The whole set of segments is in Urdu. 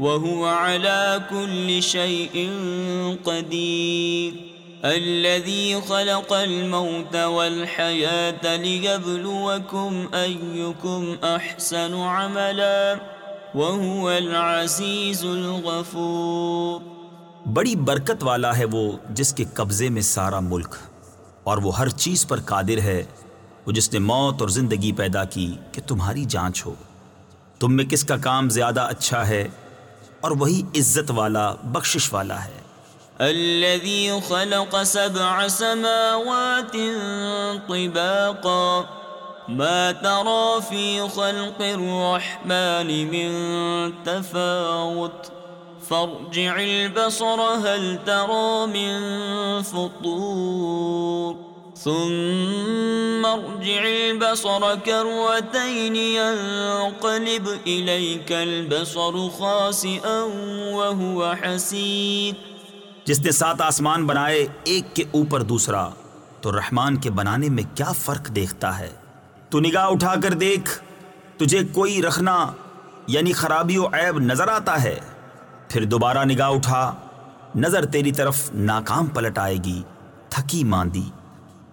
وهو على كل شيء قدير. الذي خلق الموت والحياة ليبلوكم أيكم أحسن عملا. وهو العزيز الغفور. بڑی برکت والا ہے وہ جس کے قبضے میں سارا ملک، اور وہ ہر چیز پر قادر ہے، وہ جس نے موت اور زندگی پیدا کی کہ تمہاری جانچ ہو۔ تم میں کس کا کام زیادہ اچھا ہے؟ اور وہی عزت والا، بخشش والا ہے۔ الذي خلق سبع سماوات طباقا، ما ترى في خلق الرحمن من تفاوت۔ فارجع البصر، هل ترى من فطور؟ ثم ارجع البصر كروتين ينقلب إليك البصر خاسئا وهو حسيد. جس نے سات آسمان بنائے، ایک کے اوپر دوسرا. تو رحمان کے بنانے میں کیا فرق دیکھتا ہے؟ تو نگاہ اٹھا کر دیکھ، تجھے کوئی رکھنا یعنی خرابی و عیب نظر آتا ہے؟ پھر دوبارہ نگاہ اٹھا، نظر تیری طرف ناکام پلٹ آئے گی، تھکی ماندی۔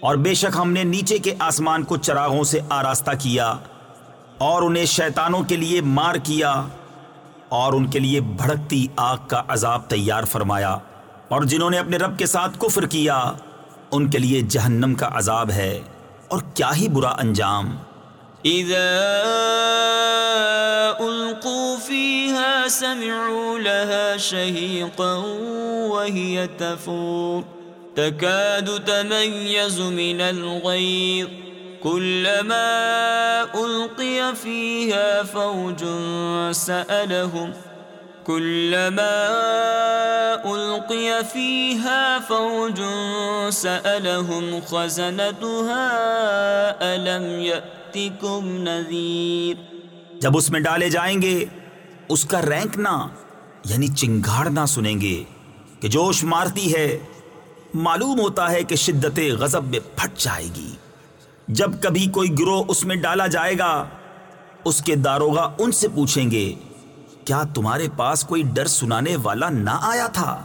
اور بے شک ہم نے نیچے کے آسمان کو چراغوں سے آراستہ کیا اور انہیں شیطانوں کے لیے مار کیا اور ان کے لیے بھڑکتی آگ کا عذاب تیار فرمایا اور جنہوں نے اپنے رب کے ساتھ کفر کیا، ان کے لیے جہنم کا عذاب ہے۔ اور کیا ہی برا انجام۔ اذا القوا فيها سمعوا لها شهيقا وهي تفور۔ تكاد تميز من الغيظ. كلما ألقي فيها فوج سألهم. كلما ألقي فيها فوج سألهم. خزنتها ألم يأتكم نذير. جب اس میں ڈالے جائیں گے، اس کا رینکنا یعنی چنگاڑنا سنیں گے کہ جوش مارتی ہے۔ معلوم ہوتا ہے کہ شدت غضب میں پھٹ جائے گی۔ جب کبھی کوئی گروہ اس میں ڈالا جائے گا، اس کے داروغہ ان سے پوچھیں گے، کیا تمہارے پاس کوئی ڈر سنانے والا نہ آیا تھا؟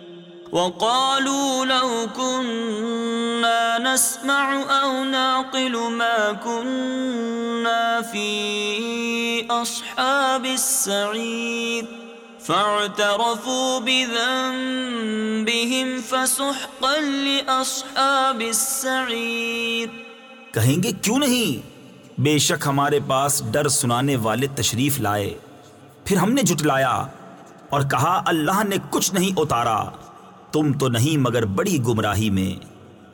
وقالوا لو كنا نسمع أو ناقل ما كنا في أصحاب السعير. فاعترفوا بذنبهم فسحقا لأصحاب السعير. کہیں گے کیوں نہیں؟ بے شک ہمارے پاس ڈر سنانے والے تشریف لائے، پھر ہم نے جھٹلایا اور کہا اللہ نے کچھ نہیں اتارا۔ تم تو نہیں مگر بڑی گمراہی میں۔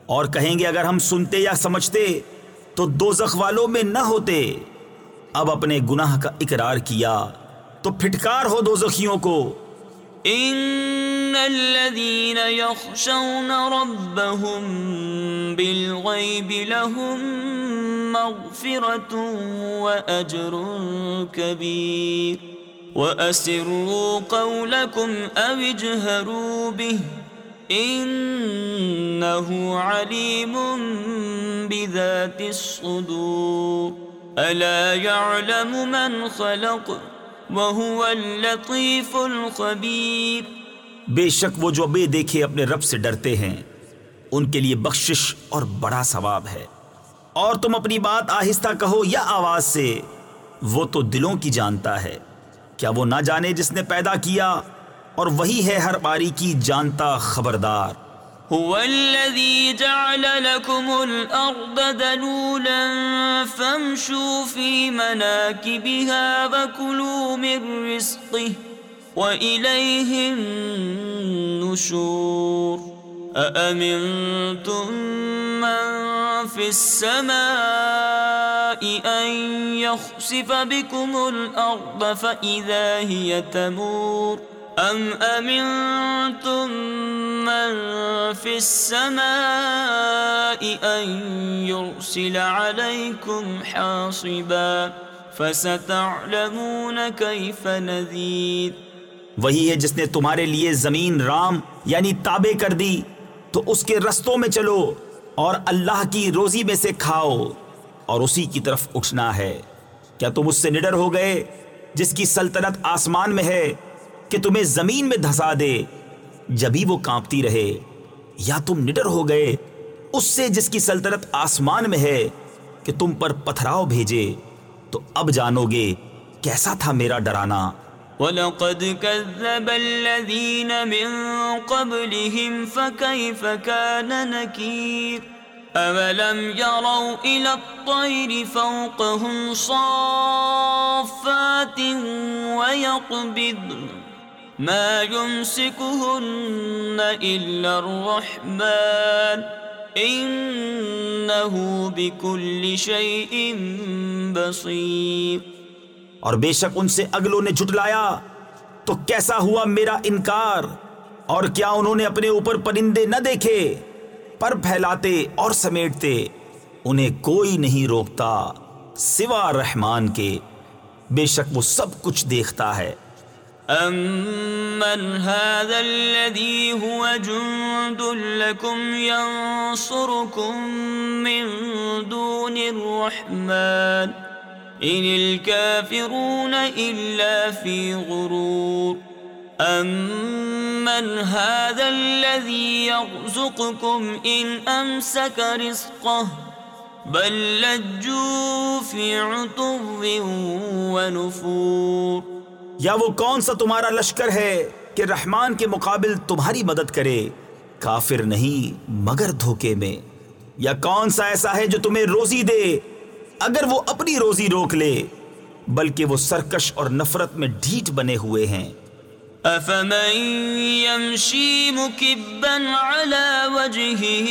اور کہیں گے اگر ہم سنتے یا سمجھتے، تو دو والوں میں نہ ہوتے۔ اب اپنے گناہ کا اقرار کیا، تو پھٹکار ہو دو زخیوں کو۔ ان الذين يخشون ربهم بالغيب لهم مغفرة واجر كبير واسروا قولكم او اجهروا به انه عليم بذات الصدور. الا يعلم من خلق وهو اللطيف الخبير. بے شک وہ جو بے دیکھے اپنے رب سے ڈرتے ہیں، ان کے لیے بخشش اور بڑا ثواب ہے۔ اور تم اپنی بات آہستہ کہو یا آواز سے، وہ تو دلوں کی جانتا ہے۔ کیا وہ نہ جانے جس نے پیدا کیا اور وہی ہے ہر باری کی جانتا خبردار۔ هو الذي جعل لكم الأرض دلولا فامشوا في مناكبها وكلوا من رزقه وإليه النشور۔ أأمنتم من في السماء أن يخسف بكم الأرض فإذا هي تمور؟ أم أمنتم من في السماء أن يرسل عليكم حاصبا فستعلمون كيف نذير وہی ہے جس نے تمہارے لیے زمین رام یعنی تابع کر دی، تو اس کے رستوں میں چلو اور اللہ کی روزی میں سے کھاؤ اور اسی کی طرف اٹھنا ہے۔ کیا تم اس سے نڈر ہو گئے، جس کی سلطنت آسمان میں ہے؟ کہ تمہیں زمین میں دھسا دے۔ جبھی وہ کانپتی رہے، یا تم نڈر ہو گئے، اس سے جس کی سلطنت آسمان میں ہے کہ تم پر پتھراؤ بھیجے، تو اب جانو گے کیسا تھا میرا ڈرانا۔ وَلَقَدْ كَذَّبَ الَّذِينَ مِن قَبْلِهِمْ فَكَيْفَ كَانَ نَكِيرٌ أَوَلَمْ يَرَوْا إِلَى الطَّيْرِ فَوْقَهُمْ صَافَّاتٍ وَيَقْبِضْنَ مَا يُمْسِكُهُنَّ إِلَّا الرَّحْمَنُ إِنَّهُ بِكُلِّ شَيْءٍ بَصِيرٌ اور بے شک ان سے اگلوں نے جھٹلایا۔ تو کیسا ہوا میرا انکار؟ اور کیا انہوں نے اپنے اوپر پرندے نہ دیکھے، پر پھیلاتے اور سمیٹتے؟ انہیں کوئی نہیں روکتا سوا رحمان کے۔ بے شک وہ سب کچھ دیکھتا ہے۔ امن هذا الذي هو جند لكم ينصركم من دون الرحمن ان الكافرون الا في غرور امن هذا الذي يرزقكم ان امسك رزقه بل لجوا في عتو ونفور یا وہ کون سا تمہارا لشکر ہے کہ رحمان کے مقابل تمہاری مدد کرے؟ کافر نہیں، مگر دھوکے میں۔ یا کون سا ایسا ہے جو تمہیں روزی دے، اگر وہ اپنی روزی روک لے، بلکہ وہ سرکش اور نفرت میں ڈھیٹ بنے ہوئے ہیں۔ افمن يمشي مكبا على وجهه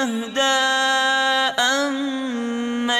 اهداء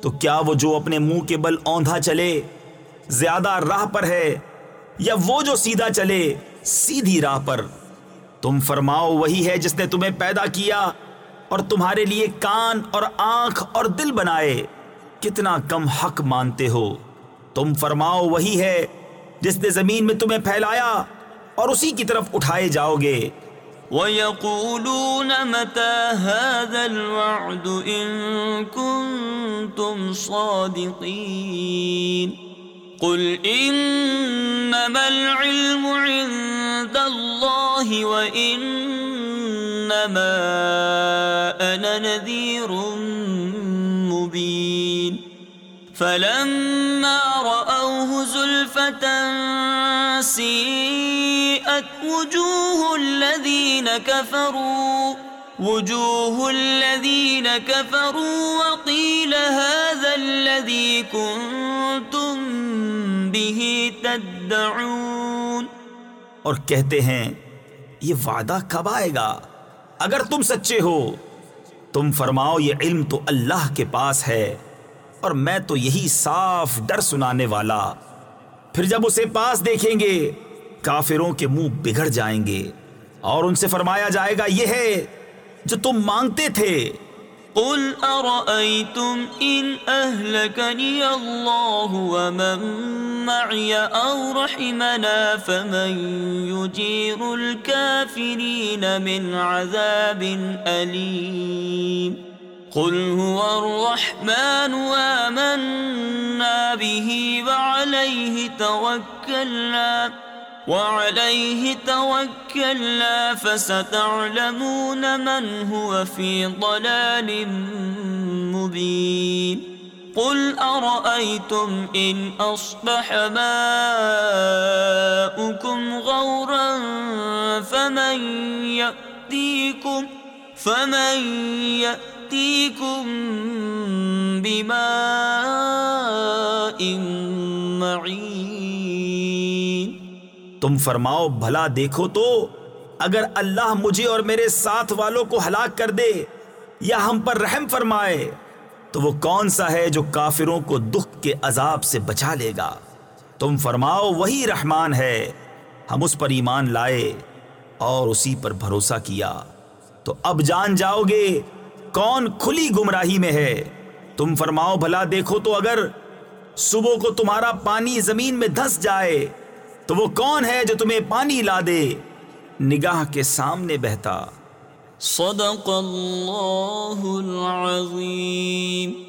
تو کیا وہ جو اپنے منہ کے بل اوندھا چلے، زیادہ راہ پر ہے یا وہ جو سیدھا چلے، سیدھی راہ پر؟ تم فرماؤ وہی ہے جس نے تمہیں پیدا کیا اور تمہارے لیے کان اور آنکھ اور دل بنائے۔ کتنا کم حق مانتے ہو۔ تم فرماؤ وہی ہے جس نے زمین میں تمہیں پھیلایا اور اسی کی طرف اٹھائے جاؤ گے۔ وَيَقُولُونَ مَتَى هَذَا الْوَعْدُ إِن كُنتُمْ صَادِقِينَ. قل انما العلم عند الله وانما انا نذير مبين. فلما راوه زلفة سيئت وجوه الذين كفروا، وجوه الذين كفروا وقيل هذا الذي كنتم به تدعون اور کہتے ہیں، یہ وعدہ کب آئے گا؟ اگر تم سچے ہو، تم فرماؤ یہ علم تو اللہ کے پاس ہے، اور میں تو یہی صاف ڈر سنانے والا۔ پھر جب اسے پاس دیکھیں گے، کافروں کے منہ بگڑ جائیں گے۔ اور ان سے فرمایا جائے گا یہ ہے، جو تم مانگتے تھے۔ قل أرأيتم إن أهلكني الله ومن معي أو رحمنا فمن يجير الكافرين من عذاب أليم قل هو الرحمن وآمنا به وعليه توكلنا وعليه توكلنا فستعلمون من هو في ضلال مبين. قل أرأيتم إن أصبح ماؤكم غورا فمن يأتيكم فمن يأتيكم بماء معين. تم فرماؤ، بھلا دیکھو تو، اگر اللہ مجھے اور میرے ساتھ والوں کو ہلاک کر دے یا ہم پر رحم فرمائے، تو وہ کون سا ہے جو کافروں کو دکھ کے عذاب سے بچا لے گا؟ تم فرماؤ، وہی رحمان ہے۔ ہم اس پر ایمان لائے اور اسی پر بھروسہ کیا۔ تو اب جان جاؤ گے، کون کھلی گمراہی میں ہے؟ تم فرماؤ، بھلا دیکھو تو، اگر صبح کو تمہارا پانی زمین میں دھس جائے تو وہ کون ہے جو تمہیں پانی لا دے؟ نگاہ کے سامنے بہتا۔ صدق اللہ العظیم۔